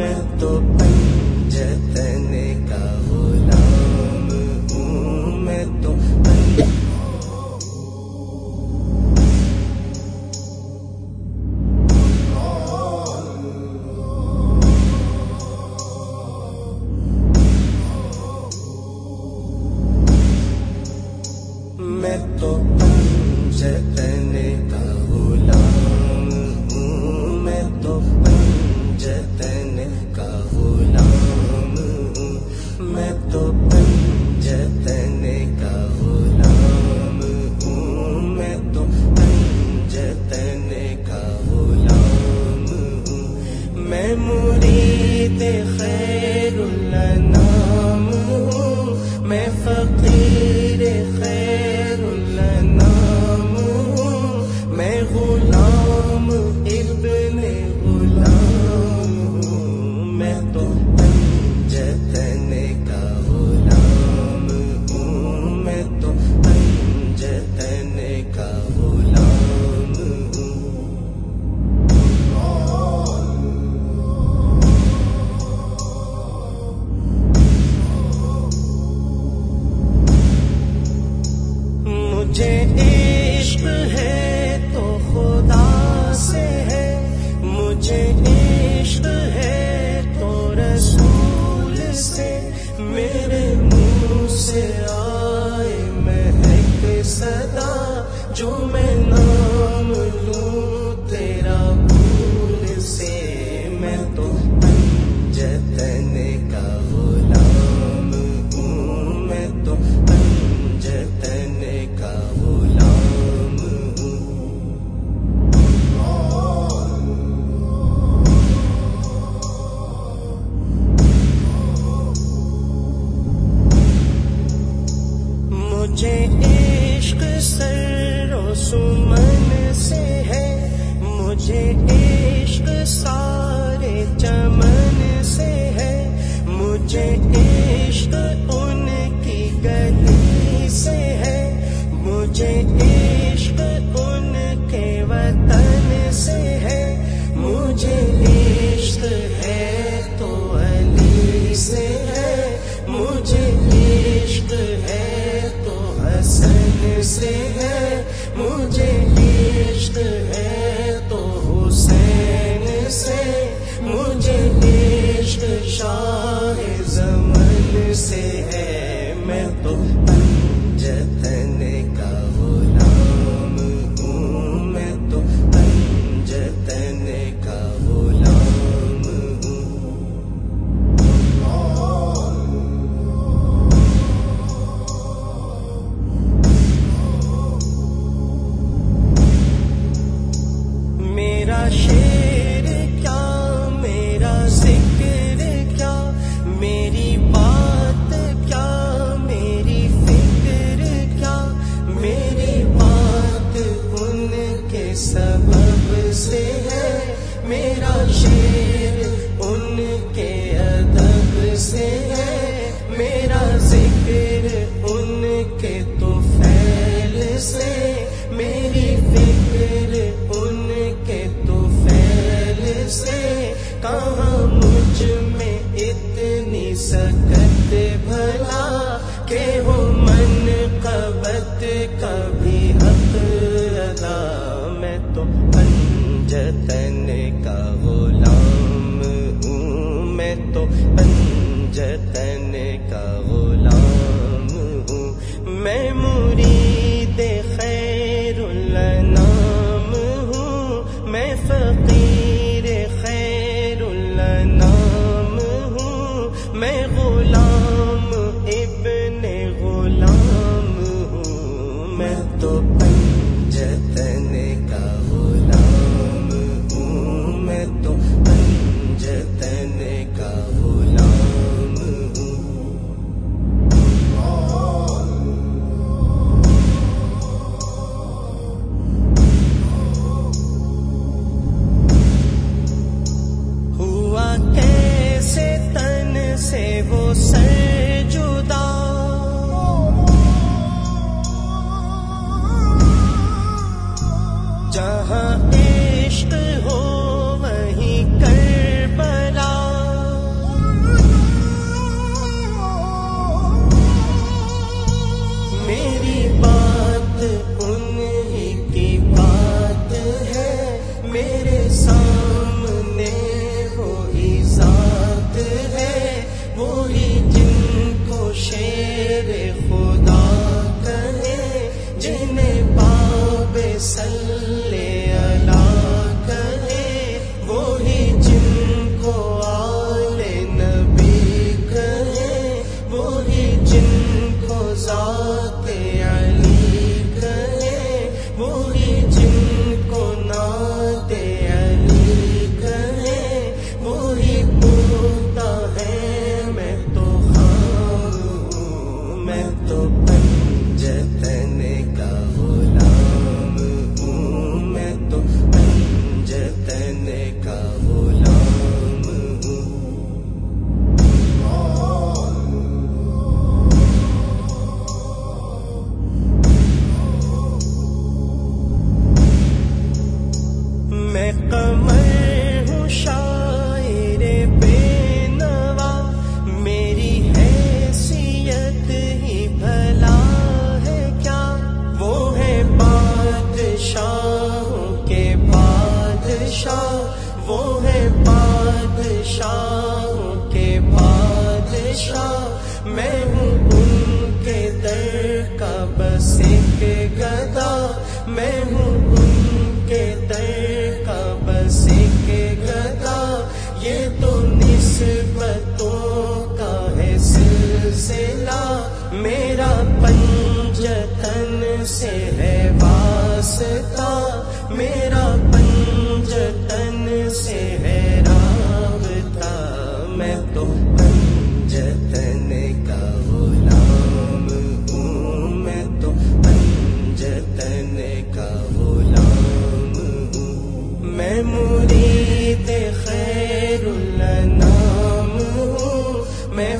میں تو جتنے کا غلام خیر الانام میں فقیر خیر الانام میں غلام ابن غلام میں تو جو میں نام لوں تیرا پھول سے میں تو جتن کا غلام ہوں، میں تو جتن کا غلام ہوں۔ مجھے عشق سے گلی سے ہے۔ مجھے کے وطن سے ہے۔ مجھے عشق ہے تو علی سے ہے۔ مجھے عشق ہے تو حسن سے ہے۔ مجھے سے ہے میں تو جتن کے ہو تو سامنے وہی ذات ہے وہی جن کو شیر خدا کہے جنہیں باب سل بادشاہوں کے بادشاہ۔ میں ہوں ان کے در کا بس ایک گدا میں ہوں ان کے در کا بس ایک گدا یہ تو نسبتوں کا ہے سلسلہ۔ میرا پنجتن سے ہے واسطہ۔ میرا میں مرید خیر الانام ہوں میں